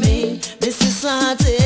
me, Mrs. Santa.